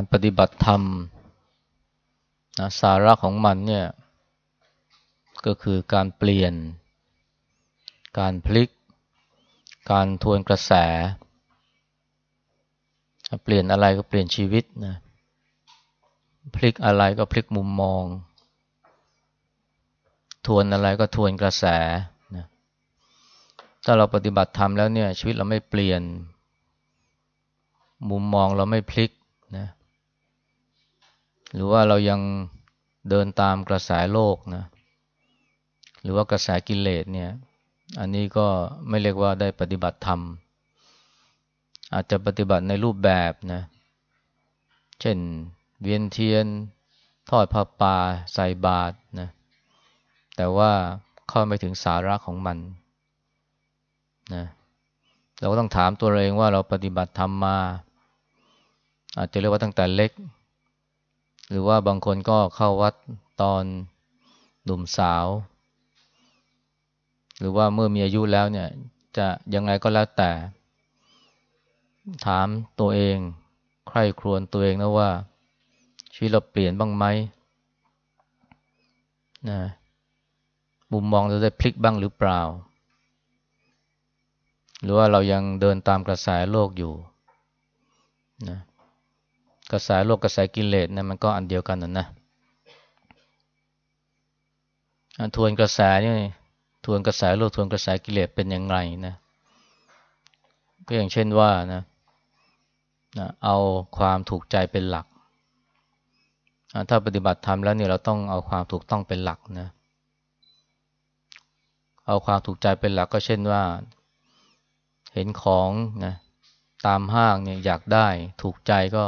การปฏิบัติธรรมนะสาระของมันเนี่ย ก็คือการเปลี่ยน การพลิก การทวนกระแส เปลี่ยนอะไรก็เปลี่ยนชีวิตนะพลิกอะไรก็พลิกมุมมอง ทวนอะไรก็ทวนกระแสนะถ้าเราปฏิบัติธรรมแล้วเนี่ย ชีวิตเราไม่เปลี่ยน มุมมองเราไม่พลิกนะ หรือว่าเรายังเดินตามกระแสโลกนะ หรือว่ากระแสกิเลสเนี่ย อันนี้ก็ไม่เรียกว่าได้ปฏิบัติธรรม อาจจะปฏิบัติในรูปแบบนะ เช่นเวียนเทียน ทอดผ้าป่าใส่บาตรนะ แต่ว่าเข้าไม่ถึงสาระของมันนะเราก็ต้องถามตัวเองว่าเราปฏิบัติธรรมมา อาจจะเรียกว่าตั้งแต่เล็ก หรือว่าบางคนก็เข้าวัดตอนหนุ่มสาว หรือว่าเมื่อมีอายุแล้วเนี่ย จะยังไงก็แล้วแต่ ถามตัวเอง ใครครวญตัวเองนะว่า ชีวิตเราเปลี่ยนบ้างไหมนะมุมมองเราได้พลิกบ้างหรือเปล่า หรือว่าเรายังเดินตามกระแสโลกอยู่นะ กระแสโลกกระแสกิเลสนะมันก็อันเดียวกันนะนะทวนกระแสนี่ทวนกระแสโลกทวนกระแสกิเลสเป็นอย่างไรนะ ก็อย่างเช่นว่านะนะเอาความถูกใจเป็นหลัก ถ้าปฏิบัติธรรมแล้วเนี่ยเราต้องเอาความถูกต้องเป็นหลักนะ เอาความถูกใจเป็นหลักก็เช่นว่า เห็นของนะตามห้างเนี่ยอยากได้ถูกใจก็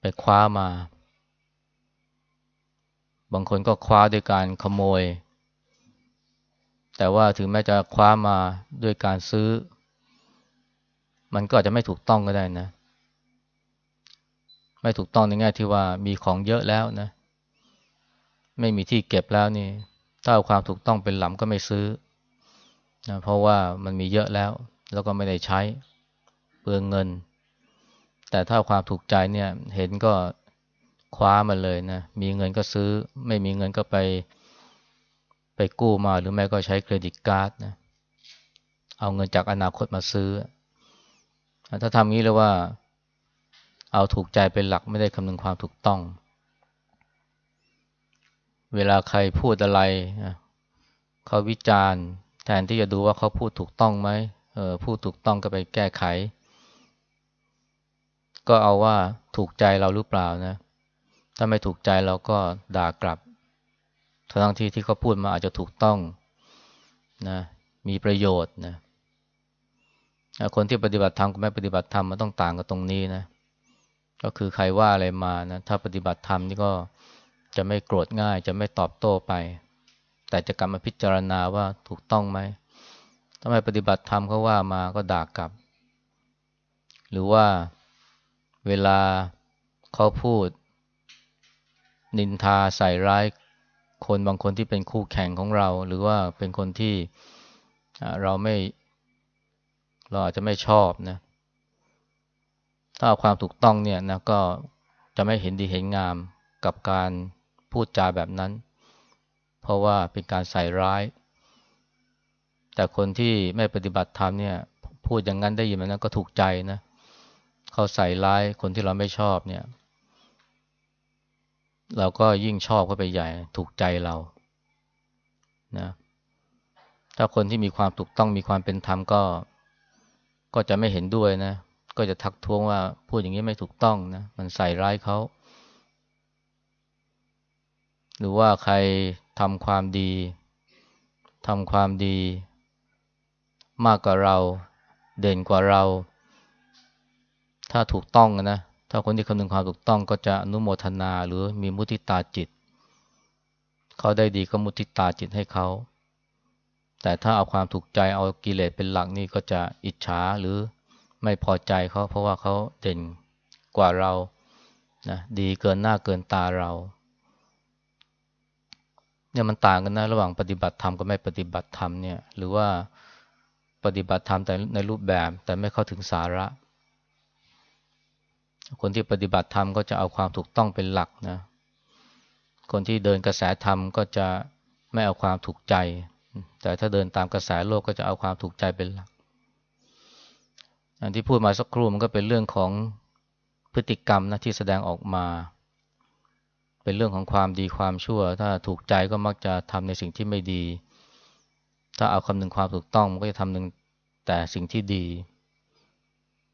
ไปคว้ามา บางคนก็คว้าด้วยการขโมย แต่ว่าถึงแม้จะคว้ามาด้วยการซื้อ มันก็อาจจะไม่ถูกต้องก็ได้นะ ไม่ถูกต้องในแง่ที่ว่ามีของเยอะแล้วนะ ไม่มีที่เก็บแล้วนี่ ถ้าเอาความถูกต้องเป็นหลำก็ไม่ซื้อนะเพราะว่ามันมีเยอะแล้ว แล้วก็ไม่ได้ใช้เปลืองเงิน แต่ถ้าความถูกใจเนี่ยเห็นก็คว้ามาเลยนะ มีเงินก็ซื้อ ไม่มีเงินก็ไปไปกู้มาหรือแม่ก็ใช้เครดิตการ์ดนะ เอาเงินจากอนาคตมาซื้อ ถ้าทำงี้แล้วว่า เอาถูกใจเป็นหลักไม่ได้คำนึงความถูกต้อง เวลาใครพูดอะไร เขาวิจารณ์ แทนที่จะดูว่าเขาพูดถูกต้องไหมเออพูดถูกต้องก็ไปแก้ไข ก็เอาว่าถูกใจเราหรือเปล่านะ ถ้าไม่ถูกใจเราก็ด่ากลับ ทั้งที่ที่เขาพูดมาอาจจะถูกต้องนะมีประโยชน์นะคนที่ปฏิบัติธรรมกับไม่ปฏิบัติธรรมมันต้องต่างกันตรงนี้นะ ก็คือใครว่าอะไรมานะถ้าปฏิบัติธรรมนี่ก็จะไม่โกรธง่าย จะไม่ตอบโต้ไป แต่จะกลับมาพิจารณาว่าถูกต้องไหมถ้าไม่ปฏิบัติธรรมเขาว่ามาก็ด่ากลับ หรือว่า เวลาเขาพูด นินทาใส่ร้ายคนบางคนที่เป็นคู่แข่งของเรา หรือว่าเป็นคนที่เราไม่ เราอาจจะไม่ชอบนะ ถ้าเอาความถูกต้องเนี่ยนะก็จะไม่เห็นดีเห็นงามกับการพูดจาแบบนั้น เพราะว่าเป็นการใส่ร้าย แต่คนที่ไม่ปฏิบัติธรรมเนี่ย พูดอย่างนั้นได้ยินมันนั้นก็ถูกใจนะ เขาใส่ร้ายคนที่เราไม่ชอบเนี่ย เราก็ยิ่งชอบเข้าไปใหญ่ถูกใจเรานะถ้าคนที่มีความถูกต้องมีความเป็นธรรมก็ ก็จะไม่เห็นด้วยนะ ก็จะทักท้วงว่าพูดอย่างนี้ไม่ถูกต้องนะ มันใส่ร้ายเขา หรือว่าใครทำความดีทำความดี มากกว่าเรา เด่นกว่าเรา ถ้าถูกต้องนะ ถ้าคนที่คำนึงความถูกต้องก็จะอนุโมทนาหรือมีมุติตาจิต เขาได้ดีก็มุติตาจิตให้เขา แต่ถ้าเอาความถูกใจเอากิเลสเป็นหลักนี่ก็จะอิจฉาหรือไม่พอใจเขาเพราะว่าเขาเด่นกว่าเรานะดีเกินหน้าเกินตาเราเนี่ยมันต่างกันนะระหว่างปฏิบัติธรรมกับไม่ปฏิบัติธรรมเนี่ยหรือว่าปฏิบัติธรรมแต่ในรูปแบบแต่ไม่เข้าถึงสาระ คนที่ปฏิบัติธรรมก็จะเอาความถูกต้องเป็นหลักนะ คนที่เดินกระแสธรรมก็จะไม่เอาความถูกใจ แต่ถ้าเดินตามกระแสโลกก็จะเอาความถูกใจเป็นหลัก อันที่พูดมาสักครู่มันก็เป็นเรื่องของพฤติกรรมนะที่แสดงออกมา เป็นเรื่องของความดีความชั่ว ถ้าถูกใจก็มักจะทำในสิ่งที่ไม่ดี ถ้าเอาคำนึงความถูกต้องมันก็จะทำหนึ่งแต่สิ่งที่ดี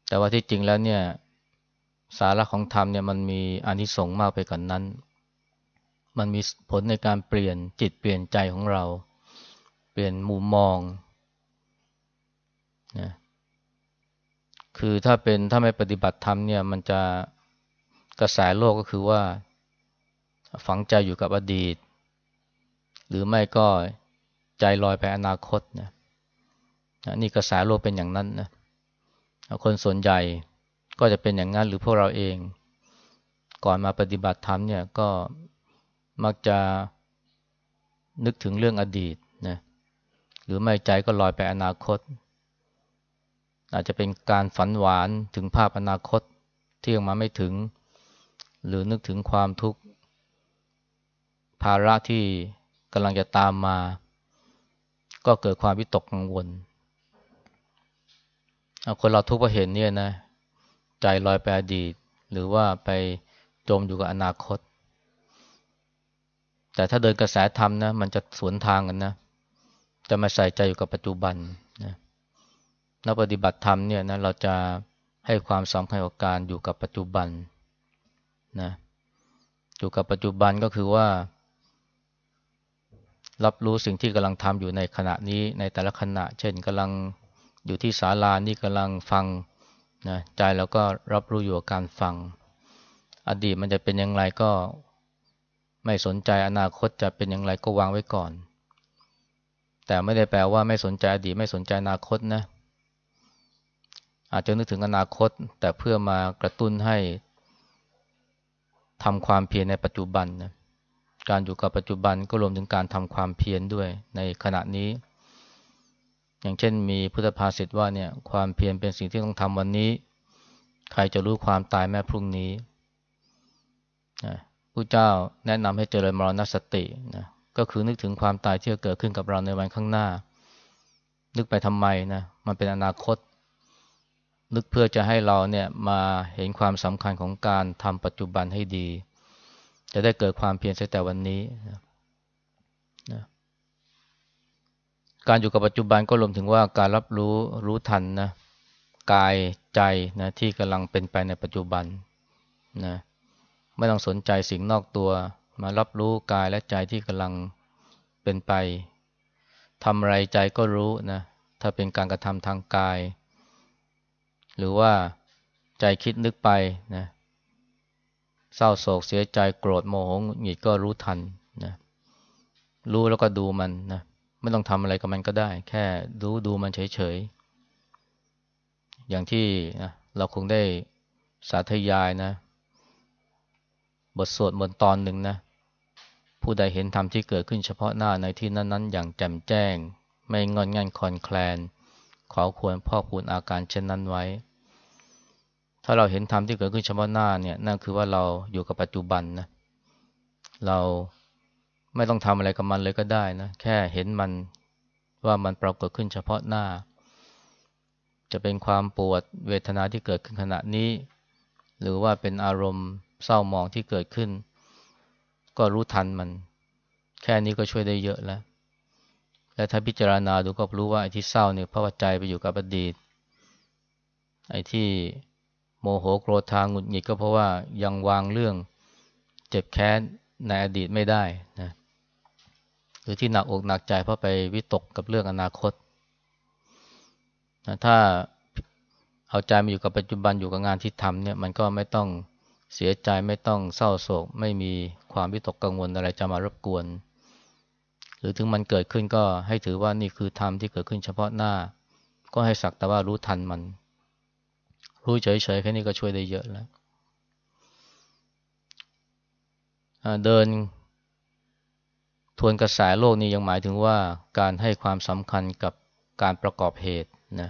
แต่ว่าที่จริงแล้วเนี่ย สาระของธรรมเนี่ยมันมีอานิสงส์มากไปกว่านนั้น มันมีผลในการเปลี่ยนจิตเปลี่ยนใจของเรา เปลี่ยนมุมมองนะคือถ้าเป็นถ้าไม่ปฏิบัติธรรมเนี่ยมันจะกระแสโลกก็คือว่า ฝังใจอยู่กับอดีต หรือไม่ก็ใจลอยไปอนาคตนะนี่กระแสโลกเป็นอย่างนั้นนะคนส่วนใหญ่ ก็จะเป็นอย่างนั้นหรือพวกเราเอง ก่อนมาปฏิบัติธรรมเนี่ยก็มักจะนึกถึงเรื่องอดีตนะหรือไม่ใจก็ลอยไปอนาคต อาจจะเป็นการฝันหวานถึงภาพอนาคตที่ยังมาไม่ถึง หรือนึกถึงความทุกข์ภาระที่กำลังจะตามมา ก็เกิดความวิตกกังวลคนเราทุกข์เพราะเห็นเนี่ยนะ ใจลอยไปอดีต หรือว่าไปจมอยู่กับอนาคต แต่ถ้าเดินกระแสธรรมนะ มันจะสวนทางกันนะ จะมาใส่ใจอยู่กับปัจจุบันนะนักปฏิบัติธรรมเนี่ยนะเราจะให้ความสำคัญกับการอยู่กับปัจจุบันนะอยู่กับปัจจุบันก็คือว่า รับรู้สิ่งที่กำลังทำอยู่ในขณะนี้ในแต่ละขณะ เช่นกำลังอยู่ที่ศาลานี่กำลังฟัง นะใจเราก็รับรู้อยู่กับการฟัง อดีตมันจะเป็นอย่างไรก็ไม่สนใจอนาคตจะเป็นอย่างไรก็วางไว้ก่อน แต่ไม่ได้แปลว่าไม่สนใจอดีตไม่สนใจอนาคตนะ อาจจะนึกถึงอนาคต แต่เพื่อมากระตุ้นให้ทำความเพียรในปัจจุบันนะการอยู่กับปัจจุบันก็รวมถึงการทำความเพียรด้วยในขณะนี้ อย่างเช่นมีพุทธภาษิตว่าเนี่ยความเพียรเป็นสิ่งที่ต้องทำวันนี้ ใครจะรู้ความตายแม้พรุ่งนี้นะผู้เจ้าแนะนำให้เจริญมรณสตินะก็คือนึกถึงความตายที่จะเกิดขึ้นกับเราในวันข้างหน้า นึกไปทำไมนะมันเป็นอนาคต นึกเพื่อจะให้เราเนี่ยมาเห็นความสำคัญของการทำปัจจุบันให้ดี จะได้เกิดความเพียรแต่วันนี้นะนะ การอยู่กับปัจจุบันก็รวมถึงว่าการรับรู้รู้ทันนะกายใจนะที่กำลังเป็นไปในปัจจุบันนะไม่ต้องสนใจสิ่งนอกตัว มารับรู้กายและใจที่กำลังเป็นไปทำอะไรใจก็รู้นะถ้าเป็นการกระทำทางกาย หรือว่าใจคิดนึกไปนะเศร้าโศกเสียใจโกรธโมโหหงิดก็รู้ทันนะรู้แล้วก็ดูมันนะ ไม่ต้องทำอะไรกับมันก็ได้ แค่ดูดูมันเฉยๆ อย่างที่นะเราคงได้สาธยายนะ บทสวดบนตอนหนึ่งนะ ผู้ใดเห็นธรรมที่เกิดขึ้นเฉพาะหน้าในที่นั้นๆ อย่างแจ่มแจ้ง ไม่งอนงันคอนแคลน ขอควรพ่อคูณอาการเช่นนั้นไว้ ถ้าเราเห็นธรรมที่เกิดขึ้นเฉพาะหน้าเนี่ยนั่นคือว่าเราอยู่กับปัจจุบันนะ เรา ไม่ต้องทำอะไรกับมันเลยก็ได้นะ แค่เห็นมันว่ามันปรากฏขึ้นเฉพาะหน้า จะเป็นความปวดเวทนาที่เกิดขึ้นขณะนี้ หรือว่าเป็นอารมณ์เศร้าหมองที่เกิดขึ้น ก็รู้ทันมัน แค่นี้ก็ช่วยได้เยอะแล้ว และถ้าพิจารณาดูก็รู้ว่าไอ้ที่เศร้าเนี่ยเพราะว่าใจไปอยู่กับอดีต ไอ้ที่โมโหโกรธทางหงุดหงิดก็เพราะว่ายังวางเรื่องเจ็บแค้นในอดีตไม่ได้นะ หรือที่หนักอกหนักใจเพราะไปวิตกกับเรื่องอนาคตนะถ้าเอาใจมาอยู่กับปัจจุบันอยู่กับงานที่ทำเนี่ยมันก็ไม่ต้องเสียใจไม่ต้องเศร้าโศก ไม่มีความวิตกกังวลอะไรจะมารบกวน หรือถึงมันเกิดขึ้นก็ให้ถือว่านี่คือธรรมที่เกิดขึ้นเฉพาะหน้า ก็ให้สักแต่ว่ารู้ทันมัน รู้เฉยๆแค่นี้ก็ช่วยได้เยอะแล้วเดิน ทวนกระแสโลกนี้ยังหมายถึงว่าการให้ความสำคัญกับการประกอบเหตุนะ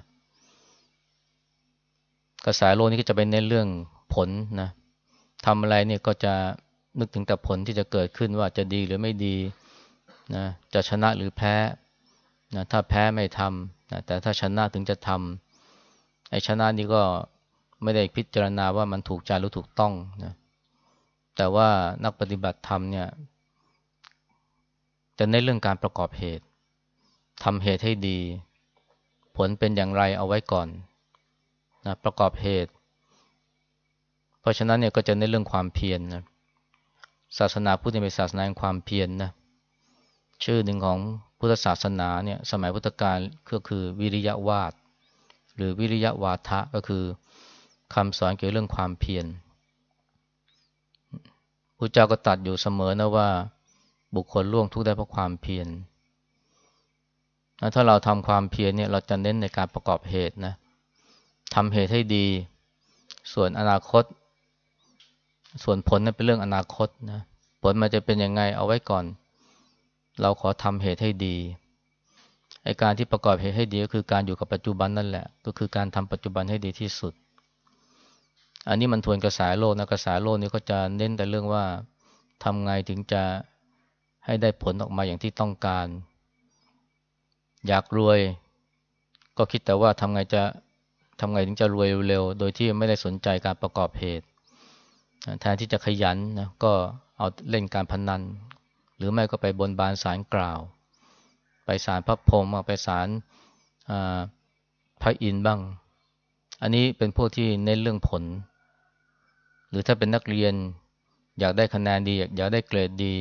กระแสโลกนี้ก็จะเป็นในเรื่องผลนะทำอะไรเนี่ยก็จะนึกถึงแต่ผลที่จะเกิดขึ้นว่าจะดีหรือไม่ดีนะจะชนะหรือแพ้นะถ้าแพ้ไม่ทำนะแต่ถ้าชนะถึงจะทำไอ้ชนะนี่ก็ไม่ได้พิจารณาว่ามันถูกใจหรือถูกต้องนะแต่ว่านักปฏิบัติธรรมเนี่ย จะในเรื่องการประกอบเหตุทำเหตุให้ดี ผลเป็นอย่างไรเอาไว้ก่อนนะประกอบเหตุ เพราะฉะนั้นเนี่ยก็จะในเรื่องความเพียรนนะศาสนาพุทธเป็นศาสนาแห่งความเพียรนนะชื่อหนึ่งของพุทธศาสนาเนี่ยสมัยพุทธกาลก็คือวิริยะวาดหรือวิริยะวาทะก็คือคำสอนเกี่ยวเรื่องความเพียรพระเจ้าก็ตัดอยู่เสมอนะว่า บุคคลล่วงทุกข์ได้เพราะความเพียรถ้าเราทำความเพียรเนี่ยเราจะเน้นในการประกอบเหตุนะทำเหตุให้ดี ส่วนอนาคต ส่วนผลนั้นเป็นเรื่องอนาคตนะผลมันจะเป็นยังไงเอาไว้ก่อน เราขอทำเหตุให้ดีไอการที่ประกอบเหตุให้ดีก็คือการอยู่กับปัจจุบันนั่นแหละ ก็คือการทำปัจจุบันให้ดีที่สุด อันนี้มันทวนกระแสโลกนะกระแสโลกนี้ก็จะเน้นแต่เรื่องว่าทำไงถึงจะ ให้ได้ผลออกมาอย่างที่ต้องการ อยากรวย ก็คิดแต่ว่าทำไงจะทำไงถึงจะรวยเร็วโดยที่ไม่ได้สนใจการประกอบเหตุแทนที่จะขยันนะก็เอาเล่นการพนัน หรือไม่ก็ไปบนบานสารกล่าว ไปสารพระพรหมไปสารพระอินทร์บ้าง อันนี้เป็นพวกที่เน้นเรื่องผล หรือถ้าเป็นนักเรียนอยากได้คะแนนดี อยากได้เกรดดี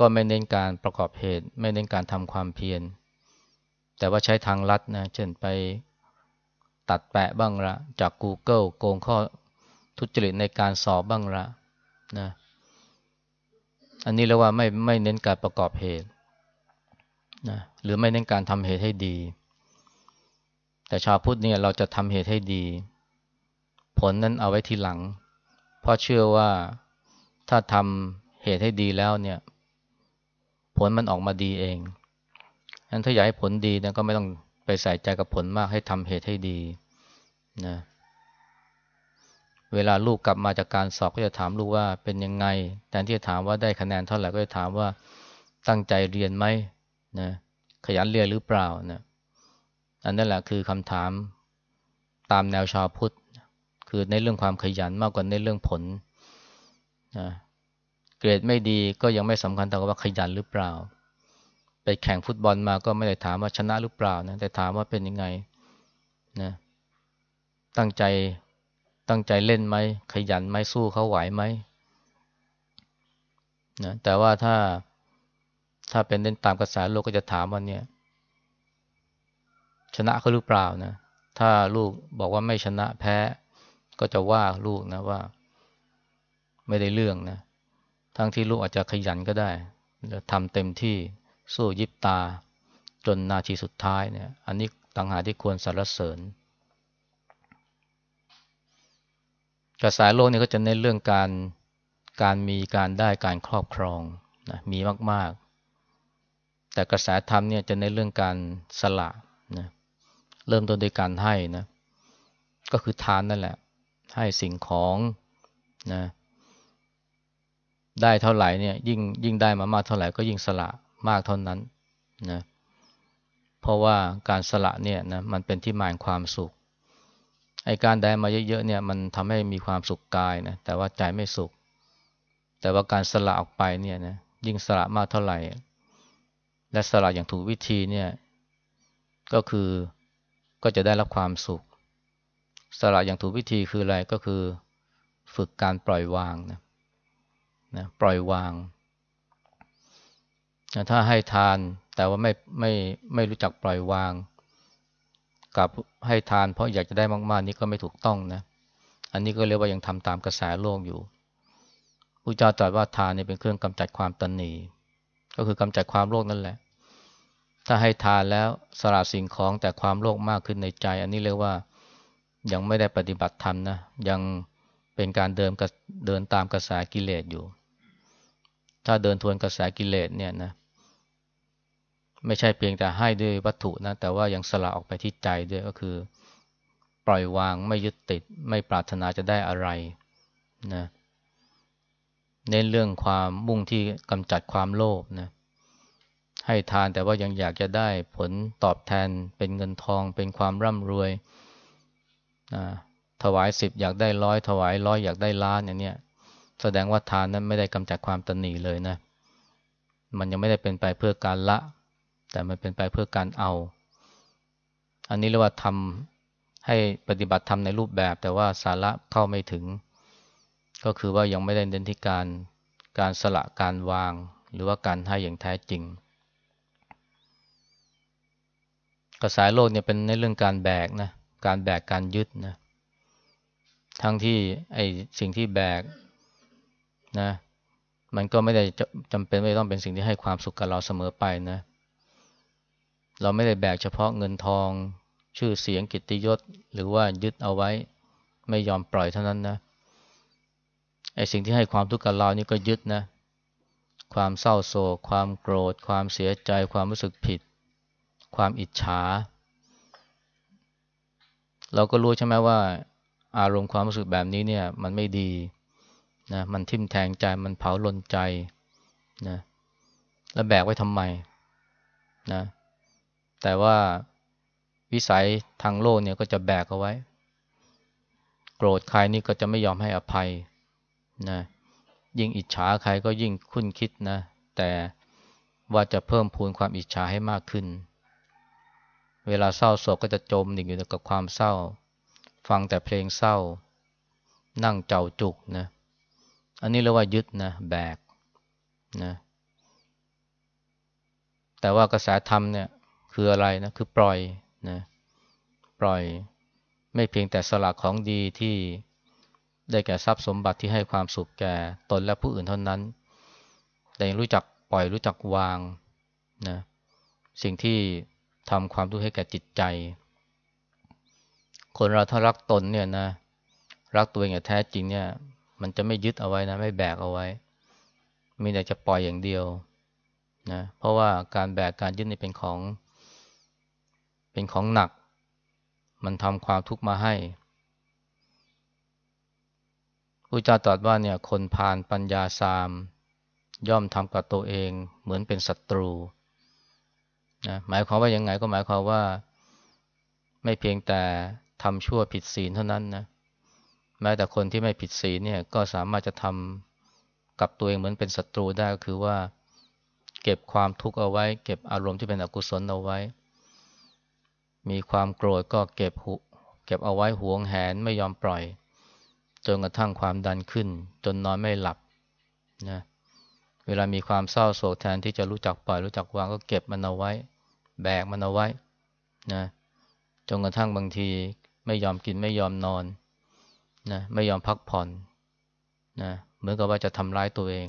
ก็ไม่เน้นการประกอบเหตุ ไม่เน้นการทำความเพียร แต่ว่าใช้ทางลัดนะ เช่นไปตัดแปะบ้างละจาก Google โกงข้อทุจริตในการสอบบ้างละนะ อันนี้เรียกว่าไม่ไม่เน้นการประกอบเหตุนะหรือไม่เน้นการทำเหตุให้ดี แต่ชาวพุทธเนี่ยเราจะทำเหตุให้ดี ผลนั้นเอาไว้ทีหลัง เพราะเชื่อว่าถ้าทำเหตุให้ดีแล้วเนี่ย ผลมันออกมาดีเองงั้นถ้าอยากให้ผลดีนะก็ไม่ต้องไปใส่ใจกับผลมากให้ทำเหตุให้ดีนะเวลาลูกกลับมาจากการสอบก็จะถามลูกว่าเป็นยังไงแทนที่จะถามว่าได้คะแนนเท่าไหร่ก็จะถามว่าตั้งใจเรียนไหมนะขยันเรียนหรือเปล่านะอันนั้นแหละคือคำถามตามแนวชาวพุทธ คือในเรื่องความขยันมากกว่าในเรื่องผลนะ เกรดไม่ดีก็ยังไม่สำคัญแต่ว่าขยันหรือเปล่า ไปแข่งฟุตบอลมาก็ไม่ได้ถามว่าชนะหรือเปล่านะแต่ถามว่าเป็นยังไงนะตั้งใจตั้งใจเล่นไหมขยันไหมสู้เขาไหวไหมนะแต่ว่าถ้าถ้าเป็นเล่นตามกระแสโลกก็จะถามว่าเนี่ยชนะเขาหรือเปล่านะ ถ้าลูกบอกว่าไม่ชนะแพ้ ก็จะว่าลูกนะว่า ไม่ได้เรื่องนะ ทั้งที่ลูกอาจจะขยันก็ได้ทำเต็มที่สู้ยิบตา จนนาทีสุดท้ายเนี่ย อันนี้ต่างหากที่ควรสรรเสริญกระแสโลกนี่ก็จะเน้นเรื่องการการมีการได้การครอบครองนะมีมาก ๆ แต่กระแสธรรมเนี่ยจะเน้นเรื่องการสละนะเริ่มต้นด้วยการให้นะก็คือทานนั่นแหละ ให้สิ่งของนะ ได้เท่าไหร่เนี่ยยิ่งยิ่งได้มามากเท่าไหร่ก็ยิ่งสละมากเท่านั้นนะเพราะว่าการสละเนี่ยนะมันเป็นที่หมายความสุขไอการได้มาเยอะๆเนี่ยมันทำให้มีความสุขกายนะแต่ว่าใจไม่สุข แต่ว่าการสละออกไปเนี่ยนะยิ่งสละมากเท่าไหร่ และสละอย่างถูกวิธีเนี่ยก็คือก็จะได้รับความสุข สละอย่างถูกวิธีคืออะไรก็คือ ฝึกการปล่อยวางนะ นะปล่อยวางนะถ้าให้ทานแต่ว่าไม่ไม่ไม่รู้จักปล่อยวาง กับให้ทานเพราะอยากจะได้มากๆ นี่ก็ไม่ถูกต้องนะอันนี้ก็เรียกว่ายังทำตามกระแสโลกอยู่พระเจ้าตรัสว่าทานเนี่ยเป็นเครื่องกำจัดความตนหนีก็คือกำจัดความโลภนั่นแหละ ถ้าให้ทานแล้วสละสิ่งของแต่ความโลภมากขึ้นในใจ อันนี้เรียกว่ายังไม่ได้ปฏิบัติธรรมนะยังเป็นการเดินเดินตามกระแสกิเลสอยู่ ถ้าเดินทวนกระแสกิเลสเนี่ยนะ ไม่ใช่เพียงแต่ให้ด้วยวัตถุนะ แต่ว่ายังสละออกไปที่ใจด้วยก็คือ ปล่อยวางไม่ยึดติด ไม่ปรารถนาจะได้อะไรนะเน้นเรื่องความมุ่งที่กำจัดความโลภนะให้ทานแต่ว่ายังอยากจะได้ผลตอบแทนเป็นเงินทองเป็นความร่ำรวยนะถวายสิบอยากได้ร้อยถวายร้อยอยากได้ล้านอย่างเนี้ย แสดงว่าทานนั้นไม่ได้กำจัดความตนีเลยนะ มันยังไม่ได้เป็นไปเพื่อการละ แต่มันเป็นไปเพื่อการเอา อันนี้เรียกว่าทำให้ปฏิบัติทำในรูปแบบ แต่ว่าสาระเข้าไม่ถึง ก็คือว่ายังไม่ได้เน้นที่การการสละการวาง หรือว่าการให้อย่างแท้จริง กระแสโลกเนี่ยเป็นในเรื่องการแบกนะการแบกการยึดนะทั้งที่ไอสิ่งที่แบก นะ มันก็ไม่ได้จำเป็นไม่ต้องเป็นสิ่งที่ให้ความสุขกับเราเสมอไปนะ เราไม่ได้แบกเฉพาะเงินทอง ชื่อเสียงกิตติยศ หรือว่ายึดเอาไว้ ไม่ยอมปล่อยเท่านั้นนะไอสิ่งที่ให้ความทุกข์กับเรานี่ก็ยึดนะ ความเศร้าโศก ความโกรธ ความเสียใจ ความรู้สึกผิด ความอิจฉา เราก็รู้ใช่ไหมว่า อารมณ์ความรู้สึกแบบนี้เนี่ย มันไม่ดี นะมันทิ่มแทงใจมันเผาลนใจนะแล้วแบกไว้ทำไมนะแต่ว่าวิสัยทางโลกเนี่ยก็จะแบกเอาไว้ โกรธใครนี่ก็จะไม่ยอมให้อภัยนะยิ่งอิจฉาใครก็ยิ่งคุ้นคิดนะ แต่ว่าจะเพิ่มพูนความอิจฉาให้มากขึ้น เวลาเศร้าโศกก็จะจมดิ่งอยู่กับความเศร้า ฟังแต่เพลงเศร้า นั่งเจ้าจุกนะ อันนี้เรียกว่ายึดนะแบกนะแต่ว่ากระแสธรรมเนี่ยคืออะไรนะคือปล่อยนะปล่อยไม่เพียงแต่สละของดีที่ได้แก่ทรัพย์สมบัติที่ให้ความสุขแก่ตนและผู้อื่นเท่านั้น แต่ยังรู้จักปล่อยรู้จักวางนะสิ่งที่ทำความทุกข์ให้แก่จิตใจ คนเราถ้ารักตนเนี่ยนะรักตัวเองอย่างแท้จริงเนี่ย มันจะไม่ยึดเอาไว้นะ ไม่แบกเอาไว้ มีแต่จะปล่อยอย่างเดียวนะเพราะว่าการแบกการยึดนี่เป็นของ เป็นของหนัก มันทำความทุกข์มาให้พระเจ้าตรัสว่าเนี่ยคนพาลปัญญาสาม ย่อมทำกับตัวเองเหมือนเป็นศัตรูนะหมายความว่ายังไงก็หมายความว่า ไม่เพียงแต่ทำชั่วผิดศีลเท่านั้นนะ แม้แต่คนที่ไม่ผิดศีลเนี่ยก็สามารถจะทำกับตัวเองเหมือนเป็นศัตรูได้ก็คือว่า เก็บความทุกข์เอาไว้ เก็บอารมณ์ที่เป็นอกุศลเอาไว้ มีความโกรธก็เก็บหุเก็บเอาไว้หวงแหนไม่ยอมปล่อย จนกระทั่งความดันขึ้น จนนอนไม่หลับนะเวลามีความเศร้าโศกแทนที่จะรู้จักปล่อยรู้จักวางก็เก็บมันเอาไว้ แบกมันเอาไว้นะจนกระทั่งบางทีไม่ยอมกินไม่ยอมนอน นะไม่ยอมพักผ่อนนะเหมือนกับว่าจะทำร้ายตัวเอง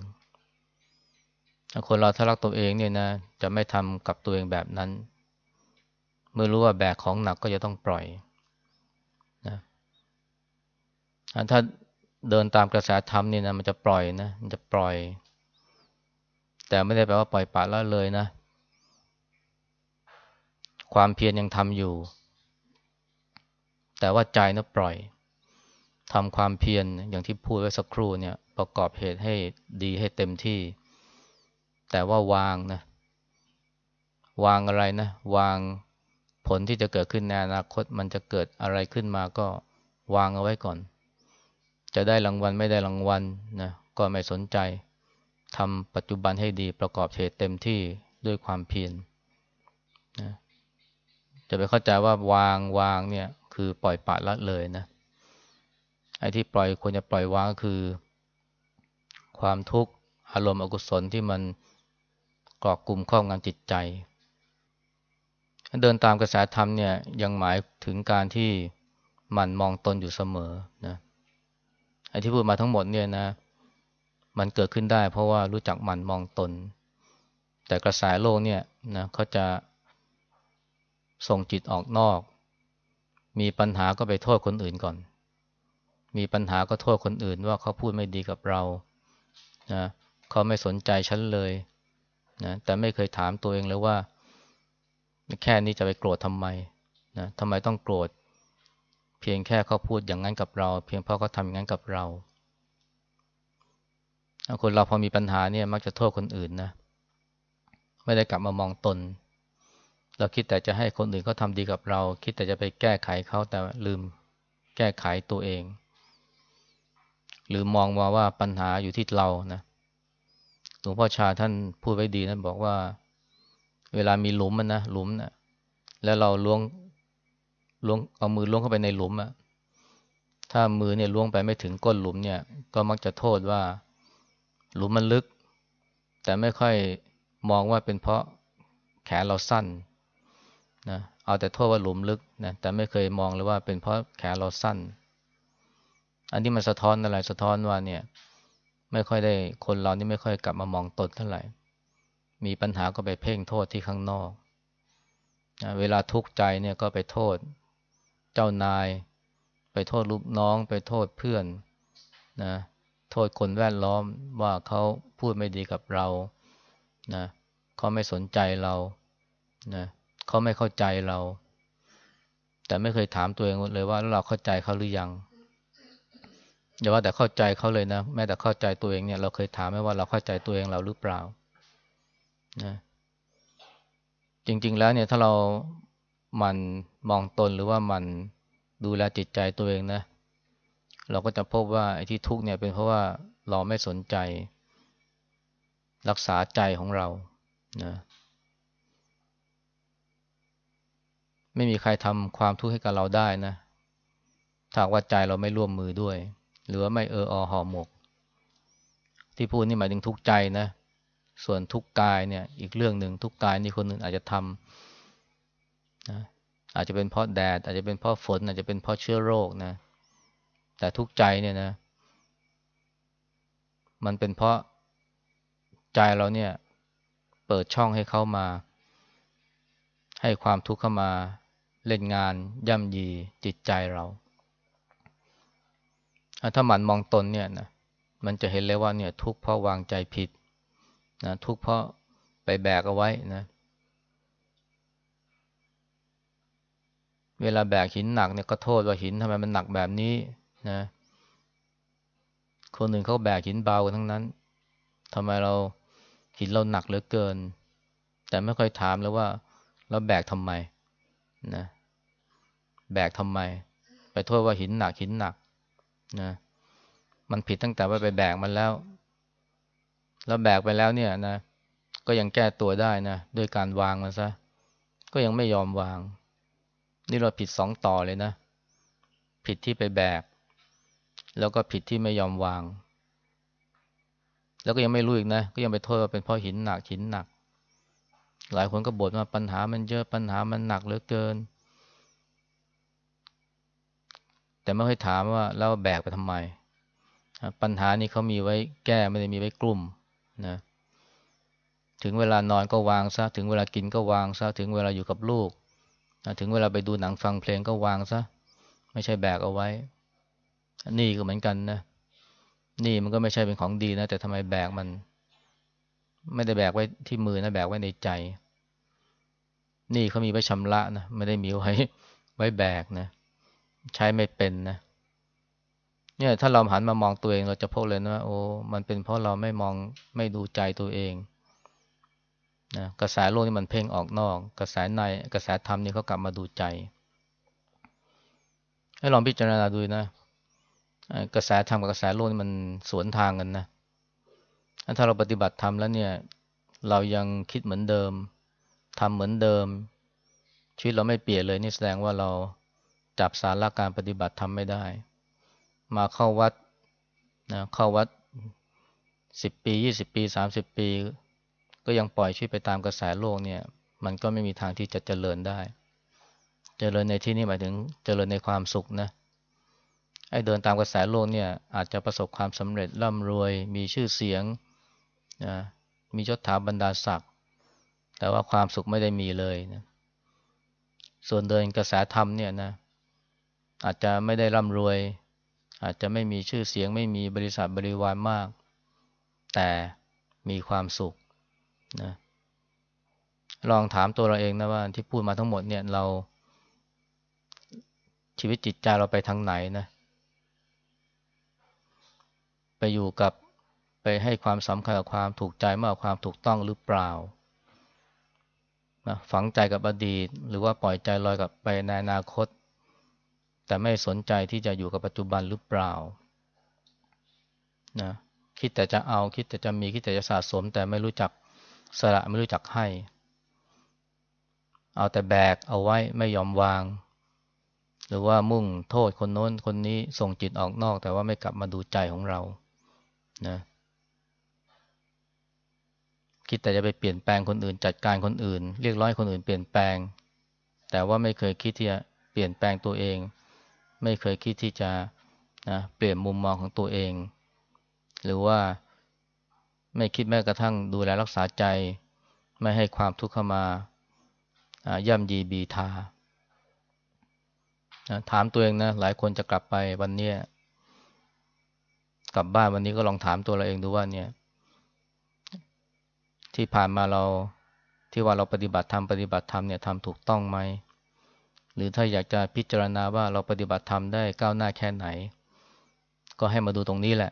คนเราถ้ารักตัวเองเนี่ยนะจะไม่ทำกับตัวเองแบบนั้น เมื่อรู้ว่าแบกของหนักก็จะต้องปล่อยนะถ้าเดินตามกระแสธรรมนี่นะมันจะปล่อยนะมันจะปล่อย แต่ไม่ได้แปลว่าปล่อยปละละเลยนะ ความเพียรยังทำอยู่ แต่ว่าใจนะปล่อย ทำความเพียรอย่างที่พูดไว้สักครู่เนี่ยประกอบเหตุให้ดีให้เต็มที่ แต่ว่าวางนะวางอะไรนะ วางผลที่จะเกิดขึ้นในอนาคต มันจะเกิดอะไรขึ้นมาก็วางเอาไว้ก่อน จะได้รางวัลไม่ได้รางวัลนะก็ไม่สนใจทำปัจจุบันให้ดีประกอบเหตุเต็มที่ด้วยความเพียรนะจะไปเข้าใจว่าวางวางเนี่ยคือปล่อยปละละเลยนะ ไอ้ที่ปล่อยควรจะปล่อยวางก็คือ ความทุกข์อารมณ์อกุศลที่มันกาะกลุ่มครอบงำจิตใจ เดินตามกระแสธรรมเนี่ยยังหมายถึงการที่มันมองตนอยู่เสมอนะไอ้ที่พูดมาทั้งหมดเนี่ยนะ มันเกิดขึ้นได้ เพราะว่ารู้จักมันมองตน แต่กระแสโลกเนี่ยนะเขาจะส่งจิตออกนอก มีปัญหาก็ไปโทษคนอื่นก่อน มีปัญหาก็โทษคนอื่นว่าเขาพูดไม่ดีกับเรานะเขาไม่สนใจฉันเลยนะแต่ไม่เคยถามตัวเองเลยว่า แค่นี้จะไปโกรธทำไมนะทำไมต้องโกรธ เพียงแค่เขาพูดอย่างนั้นกับเรา เพียงเพราะเขาทำอย่างนั้นกับเราคนเราพอมีปัญหาเนี่ยมักจะโทษคนอื่นนะ ไม่ได้กลับมามองตน เราคิดแต่จะให้คนอื่นเขาทำดีกับเรา คิดแต่จะไปแก้ไขเขาแต่ลืมแก้ไขตัวเอง หรือมองมาว่าปัญหาอยู่ที่เรานะหลวงพ่อชาท่านพูดไว้ดีนะบอกว่า เวลามีหลุมมันนะหลุมนะแล้วเราล้วงล้วงเอามือล้วงเข้าไปในหลุมอะถ้ามือเนี่ยล้วงไปไม่ถึงก้นหลุมเนี่ย ก็มักจะโทษว่า หลุมมันลึก แต่ไม่ค่อยมองว่าเป็นเพราะแขนเราสั้นนะเอาแต่โทษว่าหลุมลึกนะแต่ไม่เคยมองเลยว่าเป็นเพราะแขนเราสั้น อันนี้มันสะท้อนอะไรสะท้อนว่าเนี่ย ไม่ค่อยได้คนเรานี่ไม่ค่อยกลับมามองตนเท่าไหร่ มีปัญหาก็ไปเพ่งโทษที่ข้างนอกนะเวลาทุกข์ใจเนี่ยก็ไปโทษเจ้านาย ไปโทษลูกน้อง ไปโทษเพื่อนนะโทษคนแวดล้อมว่าเขาพูดไม่ดีกับเรานะเขาไม่สนใจเรานะเขาไม่เข้าใจเรา แต่ไม่เคยถามตัวเองเลยว่าเราเข้าใจเขาหรือยัง อย่าว่าแต่เข้าใจเขาเลยนะ แม้แต่เข้าใจตัวเองเนี่ย เราเคยถามไหมว่าเราเข้าใจตัวเองเราหรือเปล่านะจริง ๆ แล้วเนี่ยถ้าเรามันมองตนหรือว่ามันดูแลจิตใจตัวเองนะ เราก็จะพบว่าไอ้ที่ทุกข์เนี่ยเป็นเพราะว่าเราไม่สนใจ รักษาใจของเรานะไม่มีใครทำความทุกข์ให้กับเราได้นะถ้าว่าใจเราไม่ร่วมมือด้วย หรือว่าไม่เอออห่อหมก ที่พูดนี่หมายถึงทุกใจนะ ส่วนทุกกายเนี่ยอีกเรื่องหนึ่งทุกกายนี่คนหนึ่งอาจจะทำนะอาจจะเป็นเพราะแดด อาจจะเป็นเพราะฝน อาจจะเป็นเพราะเชื้อโรคนะ แต่ทุกใจเนี่ยนะ มันเป็นเพราะใจเราเนี่ย เปิดช่องให้เขามา ให้ความทุกข์เข้ามาเล่นงานย่ำยีจิตใจเรา ถ้าหมันมองตนเนี่ยนะมันจะเห็นเลยว่าเนี่ย ทุกข์เพราะวางใจผิดนะทุกข์เพราะไปแบกเอาไว้นะ เวลาแบกหินหนักเนี่ยก็โทษว่าหินทำไมมันหนักแบบนี้นะ คนอื่นเขาแบกหินเบากันทั้งนั้นทำไมเราหินเราหนักเหลือเกิน แต่ไม่ค่อยถามเลยว่า เราแบกทำไมนะ แบกทำไม ไปโทษว่าหินหนักหินหนัก นะมันผิดตั้งแต่ว่าไปแบกมันแล้ว แล้วแบกไปแล้วเนี่ยนะ ก็ยังแก้ตัวได้นะด้วยการวางมันซะ ก็ยังไม่ยอมวาง นี่เราผิดสองต่อเลยนะ ผิดที่ไปแบก แล้วก็ผิดที่ไม่ยอมวาง แล้วก็ยังไม่รู้อีกนะ ก็ยังไปโทษว่าเป็นเพราะหินหนักหินหนัก หลายคนก็บ่นว่าปัญหามันเยอะปัญหามันหนักเหลือเกิน แต่ไม่ค่อยถามว่าแล้วแบกไปทำไม ปัญหานี้เขามีไว้แก้ไม่ได้มีไว้กลุ่มนะถึงเวลานอนก็วางซะถึงเวลากินก็วางซะถึงเวลาอยู่กับลูก ถึงเวลาไปดูหนังฟังเพลงก็วางซะไม่ใช่แบกเอาไว้ นี่ก็เหมือนกันนะ นี่มันก็ไม่ใช่เป็นของดีนะ แต่ทำไมแบกมัน ไม่ได้แบกไว้ที่มือนะแบกไว้ในใจ นี่เขามีไว้ชำระนะไม่ได้มีไว้ไว้แบกนะ ใช้ไม่เป็นนะเนี่ยถ้าเราหันมามองตัวเองเราจะพบเลยนะโอ้มันเป็นเพราะเราไม่มองไม่ดูใจตัวเองนะกระแสโลกนี่มันเพ่งออกนอก กระแสในกระแสธรรมนี่เขากลับมาดูใจ ให้ลองพิจารณาดูนะกระแสธรรมกับกระแสโลกนี่มันสวนทางกันนะถ้าเราปฏิบัติธรรมแล้วเนี่ย เรายังคิดเหมือนเดิมทำเหมือนเดิม ชีวิตเราไม่เปลี่ยนเลยนี่แสดงว่าเรา จับสาระการปฏิบัติธรรมไม่ได้ มาเข้าวัดนะเข้าวัดสิบปียี่สิบปีสามสิบปี ก็ยังปล่อยชีวิตไปตามกระแสโลกเนี่ย มันก็ไม่มีทางที่จะเจริญได้ เจริญในที่นี้หมายถึงเจริญในความสุขนะไอ้เดินตามกระแสโลกเนี่ย อาจจะประสบความสำเร็จร่ำรวย มีชื่อเสียงนะมียศถาบรรดาศักดิ์แต่ว่าความสุขไม่ได้มีเลยนะส่วนเดินกระแสธรรมเนี่ยนะ อาจจะไม่ได้ร่ำรวย อาจจะไม่มีชื่อเสียง ไม่มีบริษัทบริวารมาก แต่มีความสุขนะลองถามตัวเราเองนะว่าที่พูดมาทั้งหมดเนี่ยเราชีวิตจิตใจเราไปทางไหนนะ ไปอยู่กับไปให้ความสำคัญกับความถูกใจมากกว่าความถูกต้องหรือเปล่านะฝังใจกับอดีต หรือว่าปล่อยใจลอยกับไปในอนาคต แต่ไม่สนใจที่จะอยู่กับปัจจุบันหรือเปล่านะคิดแต่จะเอาคิดแต่จะมีคิดแต่จะสะสม แต่ไม่รู้จักสละไม่รู้จักให้ เอาแต่แบกเอาไว้ไม่ยอมวาง หรือว่ามุ่งโทษคนโน้นคนนี้ส่งจิตออกนอก แต่ว่าไม่กลับมาดูใจของเรานะคิดแต่จะไปเปลี่ยนแปลงคนอื่น จัดการคนอื่น เรียกร้อยคนอื่นเปลี่ยนแปลง แต่ว่าไม่เคยคิดที่จะเปลี่ยนแปลงตัวเอง ไม่เคยคิดที่จะนะเปลี่ยนมุมมองของตัวเอง หรือว่าไม่คิดแม้กระทั่งดูแลรักษาใจ ไม่ให้ความทุกข์เข้ามาย่ำยีบีทา ถามตัวเองนะ หลายคนจะกลับไปวันนี้กลับบ้านวันนี้ก็ลองถามตัวเราเองดูว่าเนี่ย ที่ผ่านมาเราที่ว่าเราปฏิบัติธรรมปฏิบัติธรรมเนี่ยทำถูกต้องไหม หรือถ้าอยากจะพิจารณาว่าเราปฏิบัติธรรมได้ก้าวหน้าแค่ไหน ก็ให้มาดูตรงนี้แหละ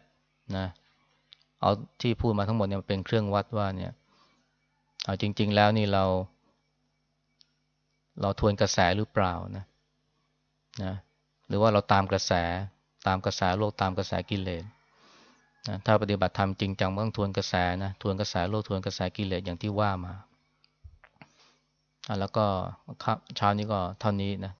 นะเอาที่พูดมาทั้งหมดเนี่ยเป็นเครื่องวัดว่าเนี่ยเอาจริง ๆ แล้วนี่เรา เราทวนกระแสหรือเปล่านะนะหรือว่าเราตามกระแสตามกระแสโลกตามกระแสกิเลสนะถ้าปฏิบัติธรรมจริงจังต้องทวนกระแสนะทวนกระแสโลกทวนกระแสกิเลสอย่างที่ว่ามา แล้วก็เช้านี้ก็เท่านี้นะ